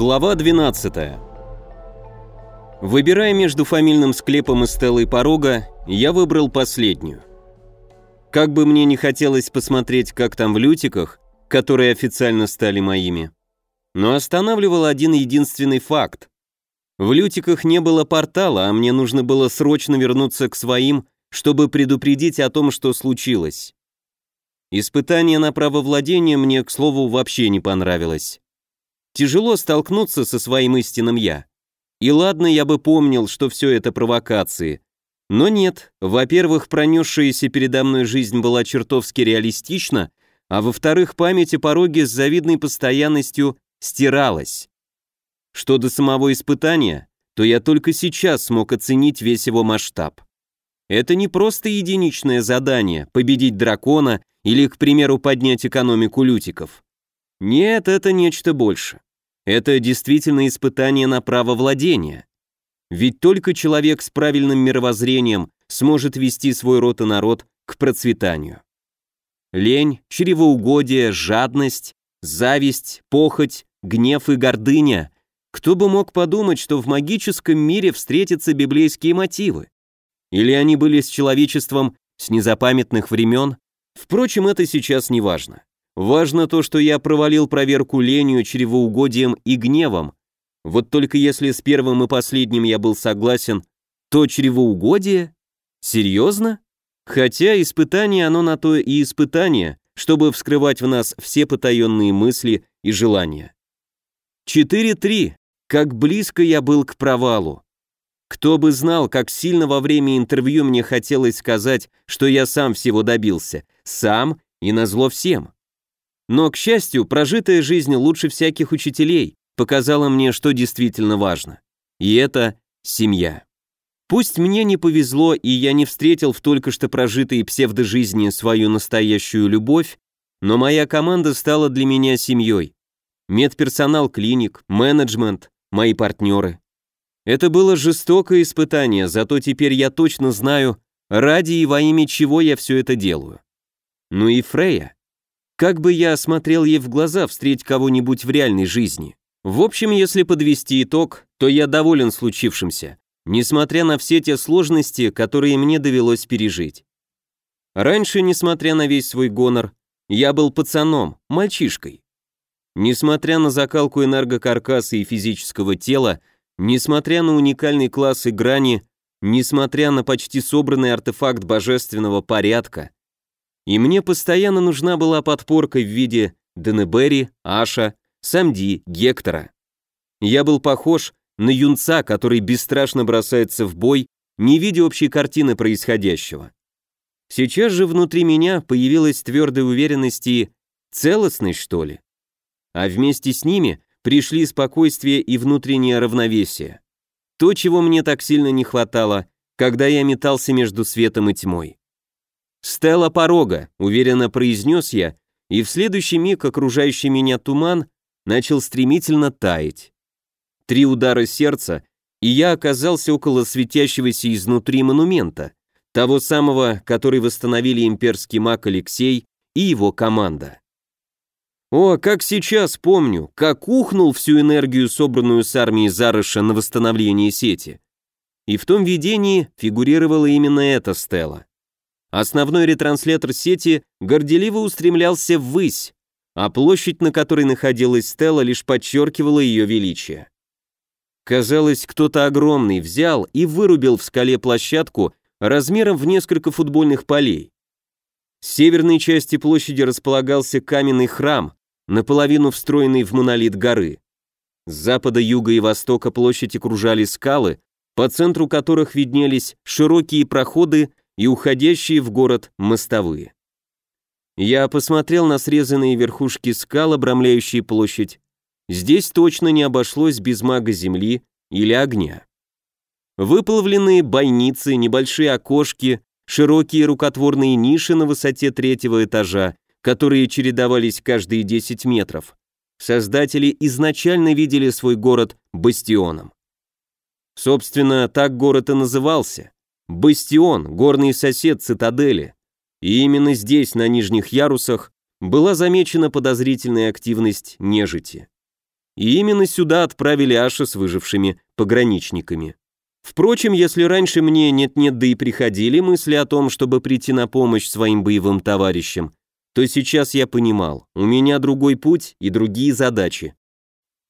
Глава 12. Выбирая между фамильным склепом и стелой порога, я выбрал последнюю. Как бы мне не хотелось посмотреть, как там в лютиках, которые официально стали моими, но останавливал один единственный факт. В лютиках не было портала, а мне нужно было срочно вернуться к своим, чтобы предупредить о том, что случилось. Испытание на право владения мне, к слову, вообще не понравилось. Тяжело столкнуться со своим истинным «я». И ладно, я бы помнил, что все это провокации. Но нет, во-первых, пронесшаяся передо мной жизнь была чертовски реалистична, а во-вторых, память о пороге с завидной постоянностью стиралась. Что до самого испытания, то я только сейчас смог оценить весь его масштаб. Это не просто единичное задание – победить дракона или, к примеру, поднять экономику лютиков. Нет, это нечто больше. Это действительно испытание на право владения. Ведь только человек с правильным мировоззрением сможет вести свой род и народ к процветанию. Лень, чревоугодие, жадность, зависть, похоть, гнев и гордыня. Кто бы мог подумать, что в магическом мире встретятся библейские мотивы? Или они были с человечеством с незапамятных времен? Впрочем, это сейчас не важно. Важно то, что я провалил проверку ленью, чревоугодием и гневом. Вот только если с первым и последним я был согласен, то чревоугодие? Серьезно? Хотя испытание оно на то и испытание, чтобы вскрывать в нас все потаенные мысли и желания. 4-3. Как близко я был к провалу. Кто бы знал, как сильно во время интервью мне хотелось сказать, что я сам всего добился. Сам и назло всем. Но, к счастью, прожитая жизнь лучше всяких учителей показала мне, что действительно важно. И это семья. Пусть мне не повезло, и я не встретил в только что прожитой псевдожизни свою настоящую любовь, но моя команда стала для меня семьей. Медперсонал клиник, менеджмент, мои партнеры. Это было жестокое испытание, зато теперь я точно знаю, ради и во имя чего я все это делаю. Ну и Фрея. Как бы я осмотрел ей в глаза встретить кого-нибудь в реальной жизни? В общем, если подвести итог, то я доволен случившимся, несмотря на все те сложности, которые мне довелось пережить. Раньше, несмотря на весь свой гонор, я был пацаном, мальчишкой. Несмотря на закалку энергокаркаса и физического тела, несмотря на уникальный класс и грани, несмотря на почти собранный артефакт божественного порядка, и мне постоянно нужна была подпорка в виде Денебери, Аша, Самди, Гектора. Я был похож на юнца, который бесстрашно бросается в бой, не видя общей картины происходящего. Сейчас же внутри меня появилась твердая уверенность и целостность, что ли. А вместе с ними пришли спокойствие и внутреннее равновесие. То, чего мне так сильно не хватало, когда я метался между светом и тьмой. «Стелла порога», — уверенно произнес я, и в следующий миг окружающий меня туман начал стремительно таять. Три удара сердца, и я оказался около светящегося изнутри монумента, того самого, который восстановили имперский маг Алексей и его команда. О, как сейчас помню, как ухнул всю энергию, собранную с армией Зарыша на восстановление сети. И в том видении фигурировала именно эта стела. Основной ретранслятор сети горделиво устремлялся ввысь, а площадь, на которой находилась Стелла, лишь подчеркивала ее величие. Казалось, кто-то огромный взял и вырубил в скале площадку размером в несколько футбольных полей. С северной части площади располагался каменный храм, наполовину встроенный в монолит горы. С запада, юга и востока площадь окружали скалы, по центру которых виднелись широкие проходы и уходящие в город мостовые. Я посмотрел на срезанные верхушки скал, обрамляющие площадь. Здесь точно не обошлось без мага земли или огня. Выплавленные бойницы, небольшие окошки, широкие рукотворные ниши на высоте третьего этажа, которые чередовались каждые 10 метров. Создатели изначально видели свой город бастионом. Собственно, так город и назывался. Бастион, горный сосед цитадели. И именно здесь, на нижних ярусах, была замечена подозрительная активность нежити. и именно сюда отправили Аша с выжившими пограничниками. Впрочем, если раньше мне нет-нет, да и приходили мысли о том, чтобы прийти на помощь своим боевым товарищам, то сейчас я понимал, у меня другой путь и другие задачи.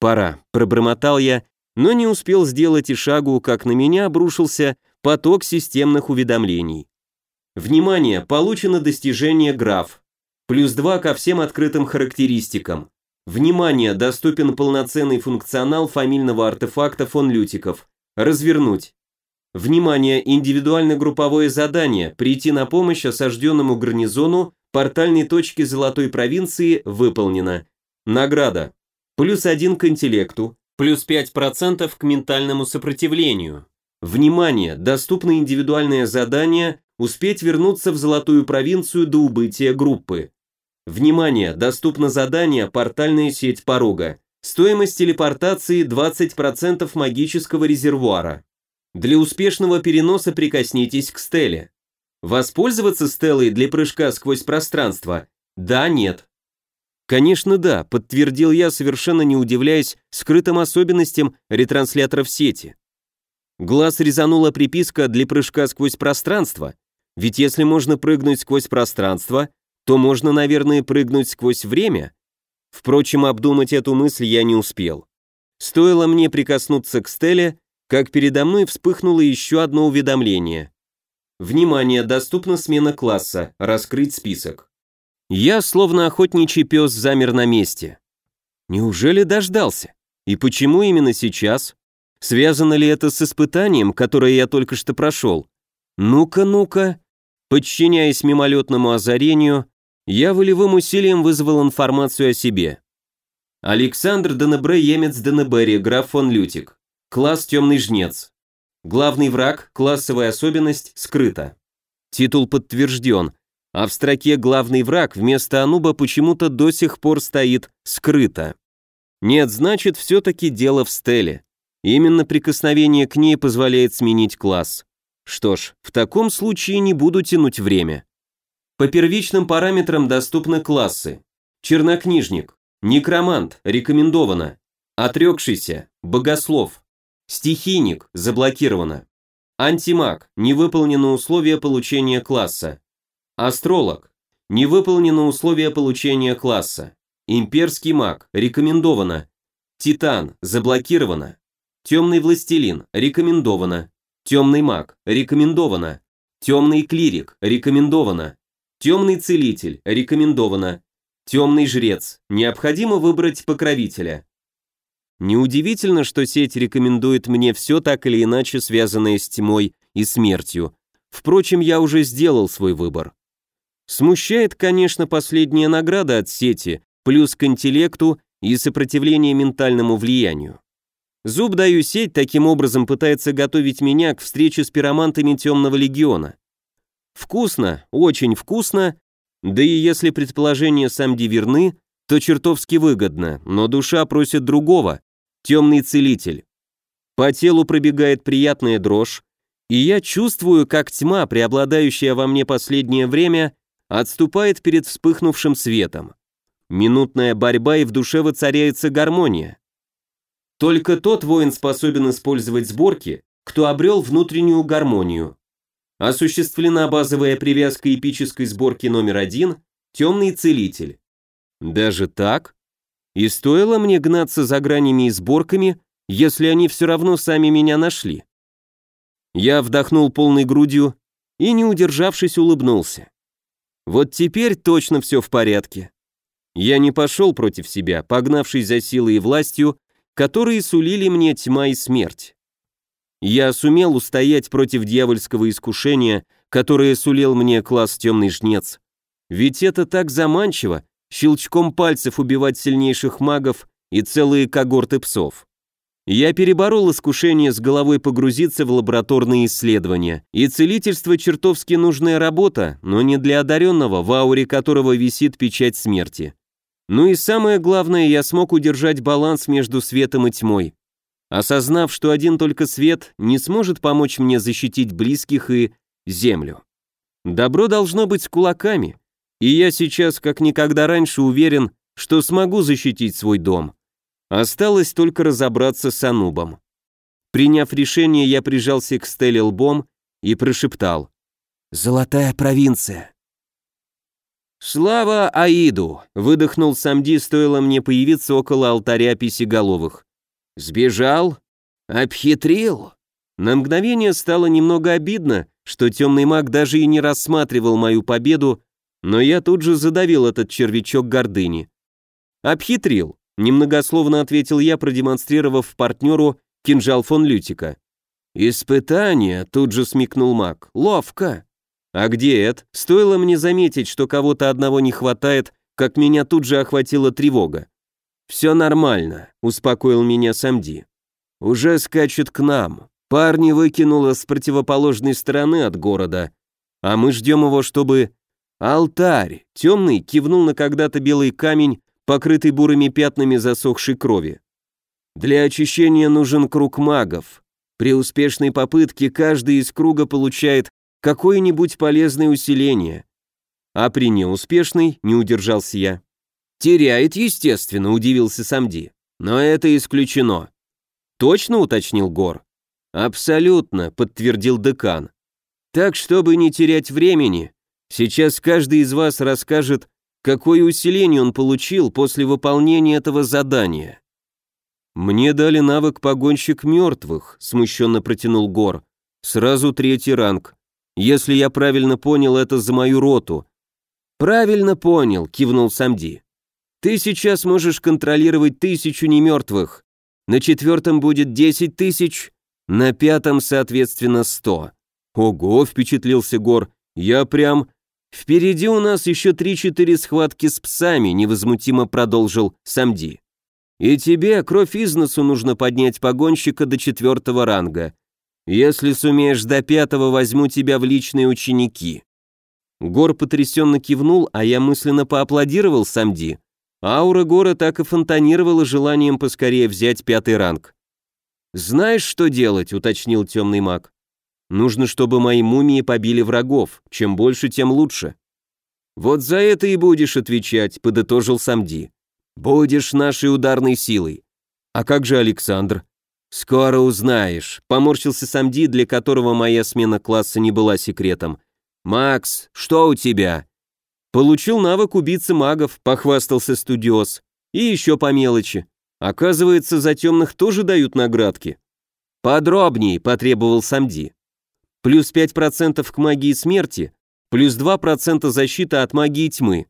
«Пора», — пробормотал я, но не успел сделать и шагу, как на меня обрушился поток системных уведомлений. Внимание, получено достижение граф. Плюс 2 ко всем открытым характеристикам. Внимание, доступен полноценный функционал фамильного артефакта фон Лютиков. Развернуть. Внимание, индивидуально-групповое задание «Прийти на помощь осажденному гарнизону портальной точки Золотой провинции» выполнено. Награда. Плюс 1 к интеллекту, плюс 5% к ментальному сопротивлению. Внимание, доступно индивидуальное задание «Успеть вернуться в Золотую провинцию до убытия группы». Внимание, доступно задание «Портальная сеть порога». Стоимость телепортации 20% магического резервуара. Для успешного переноса прикоснитесь к стеле. Воспользоваться стелой для прыжка сквозь пространство? Да, нет. Конечно, да, подтвердил я, совершенно не удивляясь скрытым особенностям ретрансляторов сети. Глаз резанула приписка для прыжка сквозь пространство, ведь если можно прыгнуть сквозь пространство, то можно, наверное, прыгнуть сквозь время. Впрочем, обдумать эту мысль я не успел. Стоило мне прикоснуться к стеле, как передо мной вспыхнуло еще одно уведомление. Внимание, доступна смена класса, раскрыть список. Я, словно охотничий пес, замер на месте. Неужели дождался? И почему именно сейчас? Связано ли это с испытанием, которое я только что прошел? Ну-ка, ну-ка. Подчиняясь мимолетному озарению, я волевым усилием вызвал информацию о себе. Александр Денебре, Емец Денебери, граф фон Лютик. Класс Темный Жнец. Главный враг, классовая особенность, скрыта. Титул подтвержден, а в строке «Главный враг» вместо Ануба почему-то до сих пор стоит «скрыто». Нет, значит, все-таки дело в стеле. Именно прикосновение к ней позволяет сменить класс. Что ж, в таком случае не буду тянуть время. По первичным параметрам доступны классы. Чернокнижник, некромант, рекомендовано. Отрекшийся, богослов. Стихийник, заблокировано. Антимаг, не выполнено условие получения класса. Астролог, не выполнено условие получения класса. Имперский маг, рекомендовано. Титан, заблокировано. Темный властелин, рекомендовано. Темный маг, рекомендовано. Темный клирик, рекомендовано. Темный целитель, рекомендовано. Темный жрец, необходимо выбрать покровителя. Неудивительно, что сеть рекомендует мне все так или иначе связанное с тьмой и смертью. Впрочем, я уже сделал свой выбор. Смущает, конечно, последняя награда от сети, плюс к интеллекту и сопротивление ментальному влиянию. Зуб даю сеть таким образом пытается готовить меня к встрече с пиромантами Темного Легиона. Вкусно, очень вкусно, да и если предположения Самди верны, то чертовски выгодно, но душа просит другого, темный целитель. По телу пробегает приятная дрожь, и я чувствую, как тьма, преобладающая во мне последнее время, отступает перед вспыхнувшим светом. Минутная борьба, и в душе воцаряется гармония. Только тот воин способен использовать сборки, кто обрел внутреннюю гармонию. Осуществлена базовая привязка эпической сборки номер один «Темный целитель». Даже так? И стоило мне гнаться за гранями и сборками, если они все равно сами меня нашли. Я вдохнул полной грудью и, не удержавшись, улыбнулся. Вот теперь точно все в порядке. Я не пошел против себя, погнавшись за силой и властью, которые сулили мне тьма и смерть. Я сумел устоять против дьявольского искушения, которое сулил мне класс темный жнец. Ведь это так заманчиво, щелчком пальцев убивать сильнейших магов и целые когорты псов. Я переборол искушение с головой погрузиться в лабораторные исследования, и целительство чертовски нужная работа, но не для одаренного, в ауре которого висит печать смерти. Ну и самое главное, я смог удержать баланс между светом и тьмой осознав, что один только свет не сможет помочь мне защитить близких и землю. Добро должно быть с кулаками, и я сейчас как никогда раньше уверен, что смогу защитить свой дом. Осталось только разобраться с Анубом. Приняв решение, я прижался к Стелле лбом и прошептал. «Золотая провинция». «Слава Аиду!» — выдохнул Самди, стоило мне появиться около алтаря писеголовых. «Сбежал? Обхитрил?» На мгновение стало немного обидно, что темный маг даже и не рассматривал мою победу, но я тут же задавил этот червячок гордыни. «Обхитрил», — немногословно ответил я, продемонстрировав партнеру кинжал фон Лютика. «Испытание», — тут же смекнул маг, — «ловко». А где Эд? Стоило мне заметить, что кого-то одного не хватает, как меня тут же охватила тревога. «Все нормально», — успокоил меня Самди. «Уже скачет к нам. Парни выкинуло с противоположной стороны от города, а мы ждем его, чтобы...» «Алтарь!» — темный кивнул на когда-то белый камень, покрытый бурыми пятнами засохшей крови. «Для очищения нужен круг магов. При успешной попытке каждый из круга получает какое-нибудь полезное усиление. А при неуспешной не удержался я. Теряет, естественно, удивился Самди. Но это исключено. Точно уточнил Гор? Абсолютно, подтвердил декан. Так, чтобы не терять времени, сейчас каждый из вас расскажет, какое усиление он получил после выполнения этого задания. Мне дали навык погонщик мертвых, смущенно протянул Гор. Сразу третий ранг. Если я правильно понял, это за мою роту. Правильно понял, кивнул Самди. Ты сейчас можешь контролировать тысячу немертвых. На четвертом будет десять тысяч, на пятом, соответственно, сто. Ого, впечатлился Гор. Я прям... Впереди у нас еще три-четыре схватки с псами, невозмутимо продолжил Самди. И тебе кровь из носу нужно поднять погонщика до четвертого ранга. Если сумеешь до пятого, возьму тебя в личные ученики». Гор потрясенно кивнул, а я мысленно поаплодировал Самди. Аура Гора так и фонтанировала желанием поскорее взять пятый ранг. «Знаешь, что делать?» — уточнил темный маг. «Нужно, чтобы мои мумии побили врагов. Чем больше, тем лучше». «Вот за это и будешь отвечать», — подытожил Самди. «Будешь нашей ударной силой». «А как же Александр?» «Скоро узнаешь», — поморщился Самди, для которого моя смена класса не была секретом. «Макс, что у тебя?» «Получил навык убийцы магов», — похвастался студиоз. «И еще по мелочи. Оказывается, за темных тоже дают наградки». «Подробней», — потребовал Самди. «Плюс 5% к магии смерти, плюс 2% защита от магии тьмы».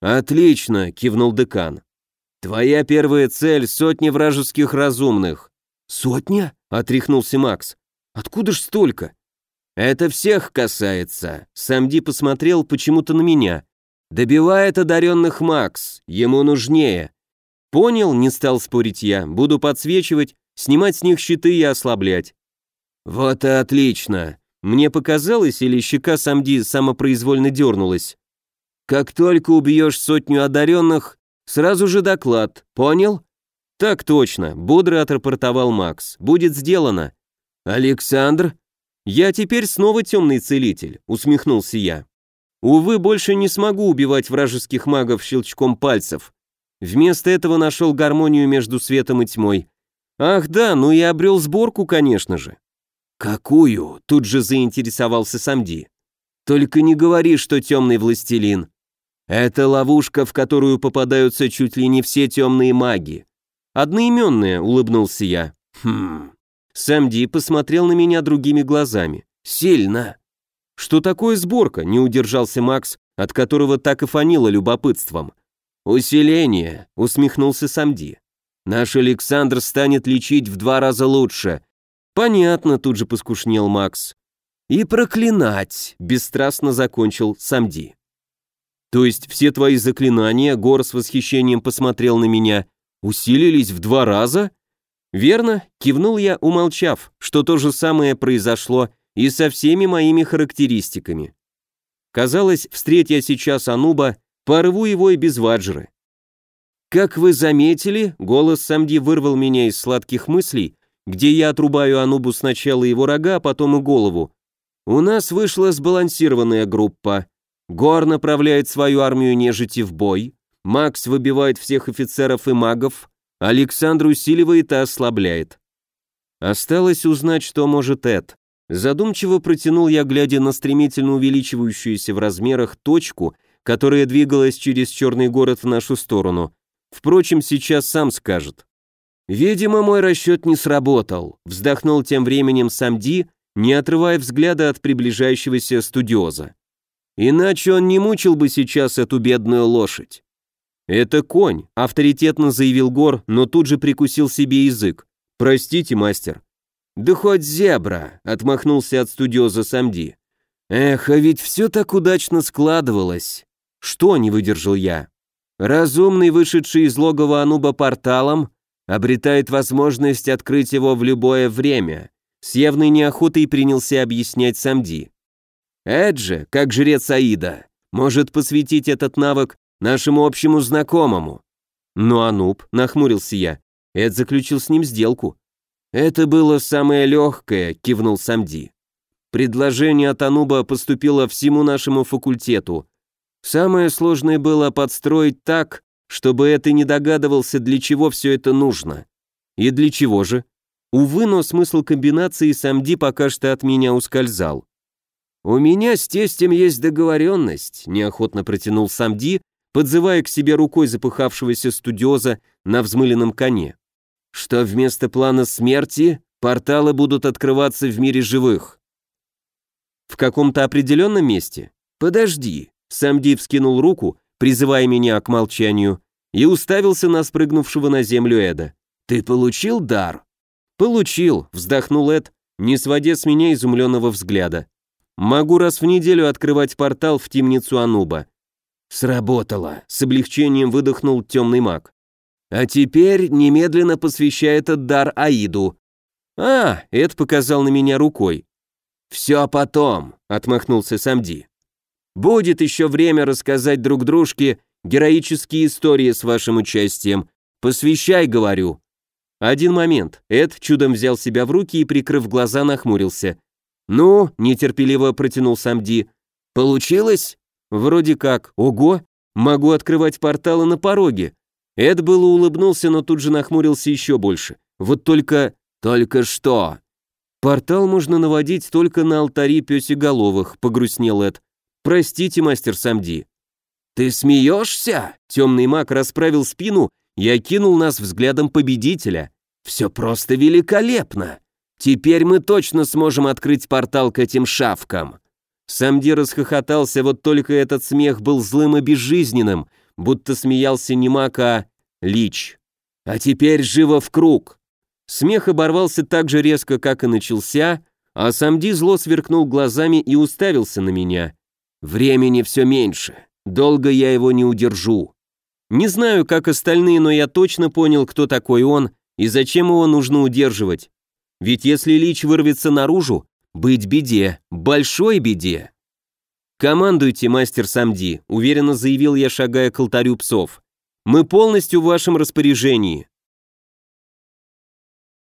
«Отлично», — кивнул декан. «Твоя первая цель — сотни вражеских разумных. «Сотня?» — отряхнулся Макс. «Откуда ж столько?» «Это всех касается», — Самди посмотрел почему-то на меня. «Добивает одаренных Макс, ему нужнее». «Понял», — не стал спорить я, «буду подсвечивать, снимать с них щиты и ослаблять». «Вот и отлично», мне показалось, или щека Самди самопроизвольно дернулась. «Как только убьешь сотню одаренных, сразу же доклад, понял?» «Так точно», — бодро отрапортовал Макс. «Будет сделано». «Александр?» «Я теперь снова темный целитель», — усмехнулся я. «Увы, больше не смогу убивать вражеских магов щелчком пальцев. Вместо этого нашел гармонию между светом и тьмой. Ах да, ну и обрел сборку, конечно же». «Какую?» — тут же заинтересовался Самди. «Только не говори, что темный властелин. Это ловушка, в которую попадаются чуть ли не все темные маги. «Одноименная», — улыбнулся я. «Хм...» Сэм Ди посмотрел на меня другими глазами. «Сильно!» «Что такое сборка?» — не удержался Макс, от которого так и фанило любопытством. «Усиление», — усмехнулся Самди. «Наш Александр станет лечить в два раза лучше». «Понятно», — тут же поскушнел Макс. «И проклинать», — бесстрастно закончил Самди. «То есть все твои заклинания?» — Гор с восхищением посмотрел на меня — Усилились в два раза? Верно, кивнул я, умолчав, что то же самое произошло и со всеми моими характеристиками. Казалось, встретя я сейчас Ануба, порву его и без ваджры. Как вы заметили, голос Самди вырвал меня из сладких мыслей, где я отрубаю Анубу сначала его рога, а потом и голову. У нас вышла сбалансированная группа. Гор направляет свою армию нежити в бой, Макс выбивает всех офицеров и магов, Александр усиливает и ослабляет. Осталось узнать, что может Эд. Задумчиво протянул я, глядя на стремительно увеличивающуюся в размерах точку, которая двигалась через черный город в нашу сторону. Впрочем, сейчас сам скажет. «Видимо, мой расчет не сработал», — вздохнул тем временем Самди, не отрывая взгляда от приближающегося студиоза. «Иначе он не мучил бы сейчас эту бедную лошадь». «Это конь», — авторитетно заявил Гор, но тут же прикусил себе язык. «Простите, мастер». «Да хоть зебра», — отмахнулся от студиоза Самди. «Эх, а ведь все так удачно складывалось». «Что?» — не выдержал я. «Разумный, вышедший из логова Ануба порталом, обретает возможность открыть его в любое время», с явной неохотой принялся объяснять Самди. Эджи, как жрец Аида, может посвятить этот навык нашему общему знакомому. Ну, Ануб, нахмурился я, Эд заключил с ним сделку. Это было самое легкое, кивнул Самди. Предложение от Ануба поступило всему нашему факультету. Самое сложное было подстроить так, чтобы это не догадывался, для чего все это нужно. И для чего же? Увы, но смысл комбинации Самди пока что от меня ускользал. «У меня с тестем есть договоренность», — неохотно протянул Самди, подзывая к себе рукой запыхавшегося студиоза на взмыленном коне. «Что вместо плана смерти порталы будут открываться в мире живых». «В каком-то определенном месте?» «Подожди», — Самди вскинул руку, призывая меня к молчанию, и уставился на спрыгнувшего на землю Эда. «Ты получил дар?» «Получил», — вздохнул Эд, не сводя с меня изумленного взгляда. «Могу раз в неделю открывать портал в темницу Ануба». «Сработало», — с облегчением выдохнул темный маг. «А теперь немедленно посвящай этот дар Аиду». «А», — Эд показал на меня рукой. «Все потом», — отмахнулся Самди. «Будет еще время рассказать друг дружке героические истории с вашим участием. Посвящай, говорю». Один момент. Эд чудом взял себя в руки и, прикрыв глаза, нахмурился. «Ну», — нетерпеливо протянул Самди. «Получилось?» «Вроде как. Ого! Могу открывать порталы на пороге». Эд было улыбнулся, но тут же нахмурился еще больше. «Вот только... только что?» «Портал можно наводить только на алтари пёсеголовых», — погрустнел Эд. «Простите, мастер Самди». «Ты смеешься?» Темный маг расправил спину я кинул нас взглядом победителя. Все просто великолепно. Теперь мы точно сможем открыть портал к этим шавкам. Самди расхохотался, вот только этот смех был злым и безжизненным, будто смеялся не маг, а лич. А теперь живо в круг. Смех оборвался так же резко, как и начался, а Самди зло сверкнул глазами и уставился на меня. Времени все меньше. Долго я его не удержу. Не знаю, как остальные, но я точно понял, кто такой он и зачем его нужно удерживать. Ведь если Лич вырвется наружу, быть беде, большой беде. «Командуйте, мастер Самди», — уверенно заявил я, шагая к алтарю псов. «Мы полностью в вашем распоряжении».